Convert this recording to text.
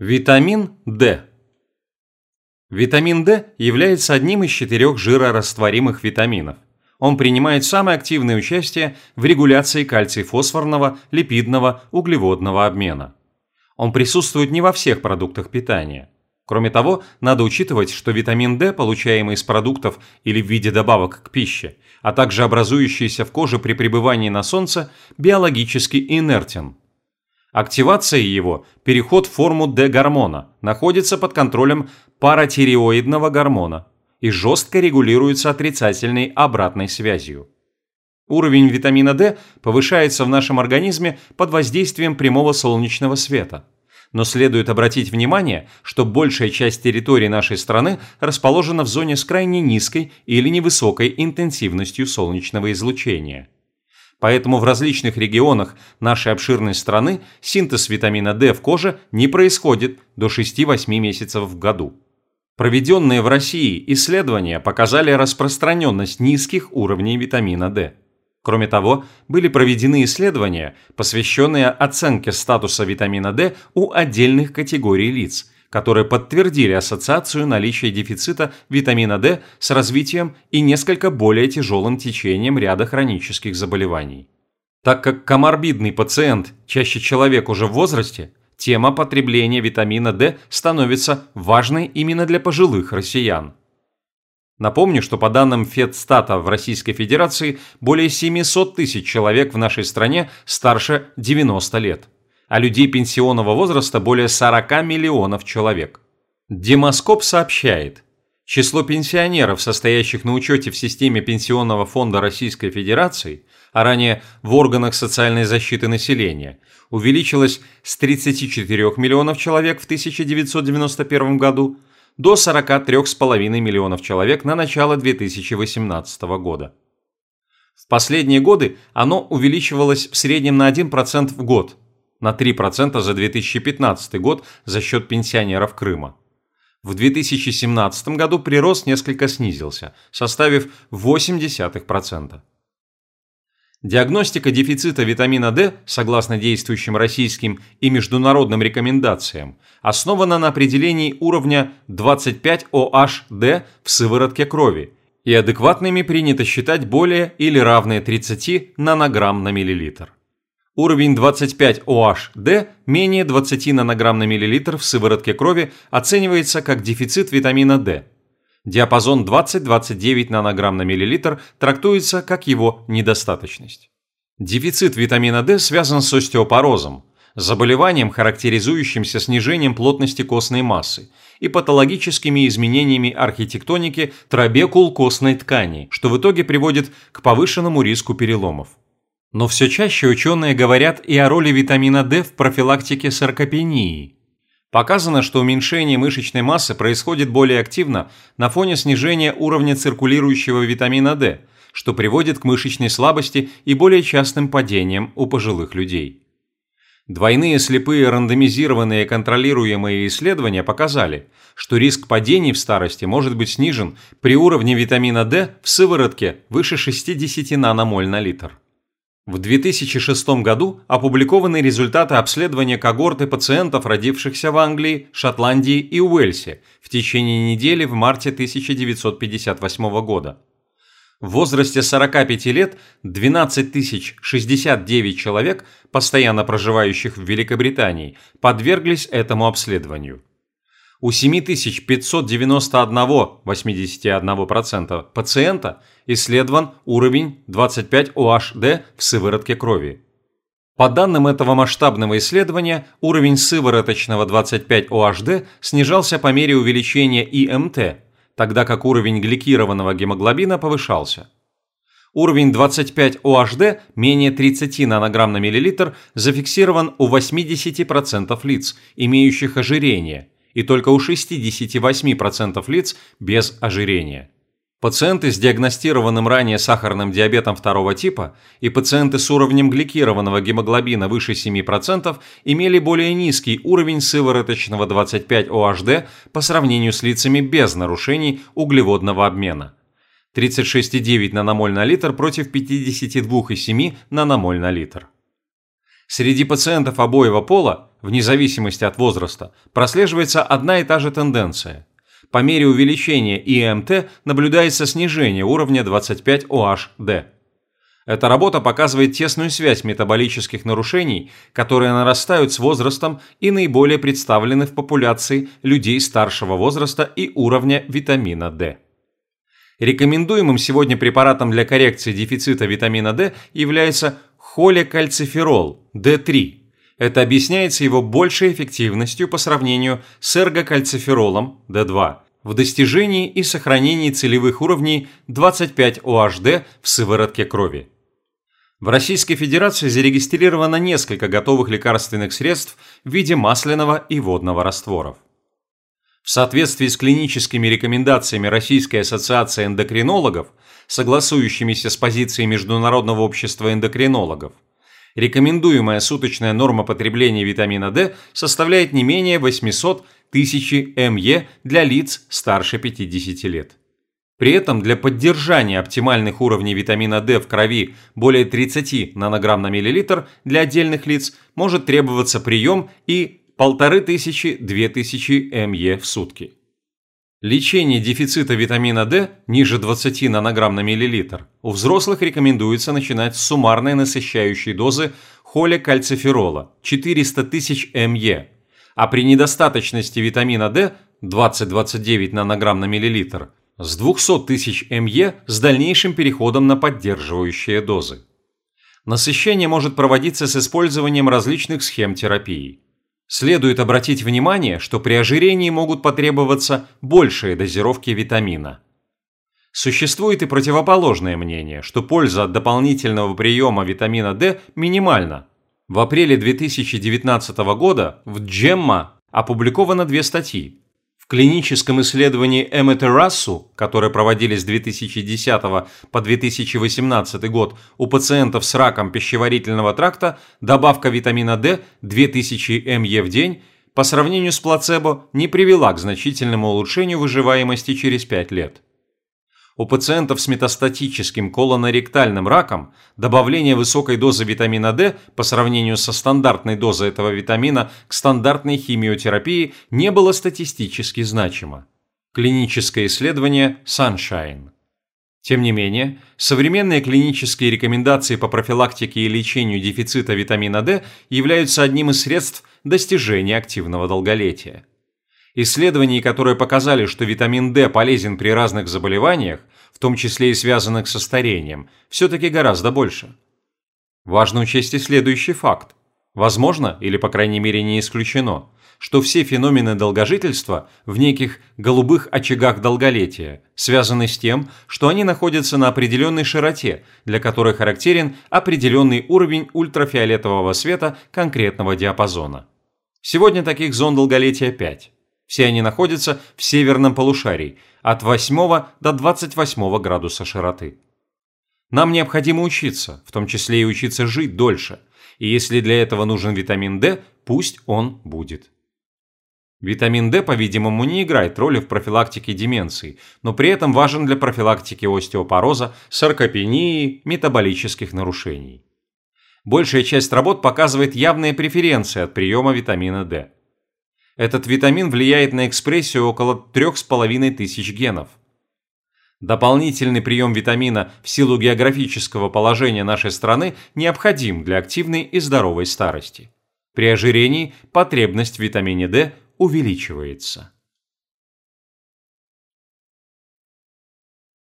Витамин D. Витамин D является одним из четырех жирорастворимых витаминов. Он принимает самое активное участие в регуляции кальций-фосфорного, липидного, углеводного обмена. Он присутствует не во всех продуктах питания. Кроме того, надо учитывать, что витамин D, получаемый из продуктов или в виде добавок к пище, а также образующийся в коже при пребывании на солнце, биологически инертен. Активация его, переход в форму D-гормона, находится под контролем паратиреоидного гормона и жестко регулируется отрицательной обратной связью. Уровень витамина D повышается в нашем организме под воздействием прямого солнечного света – но следует обратить внимание, что большая часть территории нашей страны расположена в зоне с крайне низкой или невысокой интенсивностью солнечного излучения. Поэтому в различных регионах нашей обширной страны синтез витамина D в коже не происходит до 6-8 месяцев в году. Проведенные в России исследования показали распространенность низких уровней витамина D. Кроме того, были проведены исследования, посвященные оценке статуса витамина D у отдельных категорий лиц, которые подтвердили ассоциацию наличия дефицита витамина D с развитием и несколько более тяжелым течением ряда хронических заболеваний. Так как коморбидный пациент чаще человек уже в возрасте, тема потребления витамина D становится важной именно для пожилых россиян. Напомню, что по данным Федстата в Российской Федерации более 700 тысяч человек в нашей стране старше 90 лет, а людей пенсионного возраста более 40 миллионов человек. Демоскоп сообщает, число пенсионеров, состоящих на учете в системе Пенсионного фонда Российской Федерации, а ранее в органах социальной защиты населения, увеличилось с 34 миллионов человек в 1991 году до 43,5 миллионов человек на начало 2018 года. В последние годы оно увеличивалось в среднем на 1% в год, на 3% за 2015 год за счет пенсионеров Крыма. В 2017 году прирост несколько снизился, составив 0,8%. Диагностика дефицита витамина D, согласно действующим российским и международным рекомендациям, основана на определении уровня 25OHD в сыворотке крови, и адекватными принято считать более или равные 30 нанограмм на миллилитр. Уровень 25OHD менее 20 нанограмм на миллилитр в сыворотке крови оценивается как дефицит витамина D. Диапазон 20-29 нанограмм на миллилитр трактуется как его недостаточность. Дефицит витамина D связан с остеопорозом, заболеванием, характеризующимся снижением плотности костной массы и патологическими изменениями архитектоники трабекул костной ткани, что в итоге приводит к повышенному риску переломов. Но все чаще ученые говорят и о роли витамина D в профилактике саркопении, Показано, что уменьшение мышечной массы происходит более активно на фоне снижения уровня циркулирующего витамина D, что приводит к мышечной слабости и более частым падениям у пожилых людей. Двойные слепые рандомизированные контролируемые исследования показали, что риск падений в старости может быть снижен при уровне витамина D в сыворотке выше 60 наномоль на литр. В 2006 году опубликованы результаты обследования когорты пациентов, родившихся в Англии, Шотландии и Уэльсе в течение недели в марте 1958 года. В возрасте 45 лет 12 069 человек, постоянно проживающих в Великобритании, подверглись этому обследованию. У 7591 81% пациента исследован уровень 25OHD в сыворотке крови. По данным этого масштабного исследования, уровень сывороточного 25OHD снижался по мере увеличения ИМТ, тогда как уровень гликированного гемоглобина повышался. Уровень 25OHD менее 30 нанограмм на миллилитр зафиксирован у 80% лиц, имеющих ожирение – и только у 68% лиц без ожирения. Пациенты с диагностированным ранее сахарным диабетом второго типа и пациенты с уровнем гликированного гемоглобина выше 7% имели более низкий уровень сывороточного 25-OHD по сравнению с лицами без нарушений углеводного обмена. 36,9 наномоль на литр против 52,7 наномоль на литр. Среди пациентов обоего пола вне зависимости от возраста, прослеживается одна и та же тенденция. По мере увеличения ИМТ наблюдается снижение уровня 25OHD. Эта работа показывает тесную связь метаболических нарушений, которые нарастают с возрастом и наиболее представлены в популяции людей старшего возраста и уровня витамина D. Рекомендуемым сегодня препаратом для коррекции дефицита витамина D является холекальциферол D3. Это объясняется его большей эффективностью по сравнению с эргокальциферолом D2 в достижении и сохранении целевых уровней 25-OHD в сыворотке крови. В Российской Федерации зарегистрировано несколько готовых лекарственных средств в виде масляного и водного растворов. В соответствии с клиническими рекомендациями Российской ассоциации эндокринологов, согласующимися с позицией Международного общества эндокринологов, рекомендуемая суточная норма потребления витамина D составляет не менее 800 тысяч МЕ для лиц старше 50 лет. При этом для поддержания оптимальных уровней витамина D в крови более 30 нанограмм на миллилитр для отдельных лиц может требоваться прием и 1500-2000 МЕ в сутки. Лечение дефицита витамина D ниже 20 нанограмм на миллилитр у взрослых рекомендуется начинать с суммарной насыщающей дозы холекальциферола 400 тысяч МЕ, а при недостаточности витамина D 20-29 нанограмм на миллилитр с 200 тысяч МЕ с дальнейшим переходом на поддерживающие дозы. Насыщение может проводиться с использованием различных схем терапии. Следует обратить внимание, что при ожирении могут потребоваться большие дозировки витамина. Существует и противоположное мнение, что польза от дополнительного приема витамина D минимальна. В апреле 2019 года в Gemma опубликовано две статьи. В клиническом исследовании Эмметерасу, которое проводились с 2010 по 2018 год у пациентов с раком пищеварительного тракта, добавка витамина D 2000 МЕ в день по сравнению с плацебо не привела к значительному улучшению выживаемости через 5 лет. У пациентов с метастатическим колоноректальным раком добавление высокой дозы витамина D по сравнению со стандартной дозой этого витамина к стандартной химиотерапии не было статистически значимо. Клиническое исследование Sunshine. Тем не менее, современные клинические рекомендации по профилактике и лечению дефицита витамина D являются одним из средств достижения активного долголетия. Исследований, которые показали, что витамин D полезен при разных заболеваниях, в том числе и связанных со старением, все-таки гораздо больше. Важно учесть и следующий факт. Возможно, или по крайней мере не исключено, что все феномены долгожительства в неких голубых очагах долголетия связаны с тем, что они находятся на определенной широте, для которой характерен определенный уровень ультрафиолетового света конкретного диапазона. Сегодня таких зон долголетия 5. Все они находятся в северном полушарии, от 8 до 28 градуса широты. Нам необходимо учиться, в том числе и учиться жить дольше, и если для этого нужен витамин D, пусть он будет. Витамин D, по-видимому, не играет роли в профилактике деменции, но при этом важен для профилактики остеопороза, саркопении, метаболических нарушений. Большая часть работ показывает явные преференции от приема витамина D. Этот витамин влияет на экспрессию около 3500 генов. Дополнительный прием витамина в силу географического положения нашей страны необходим для активной и здоровой старости. При ожирении потребность в витамине D увеличивается.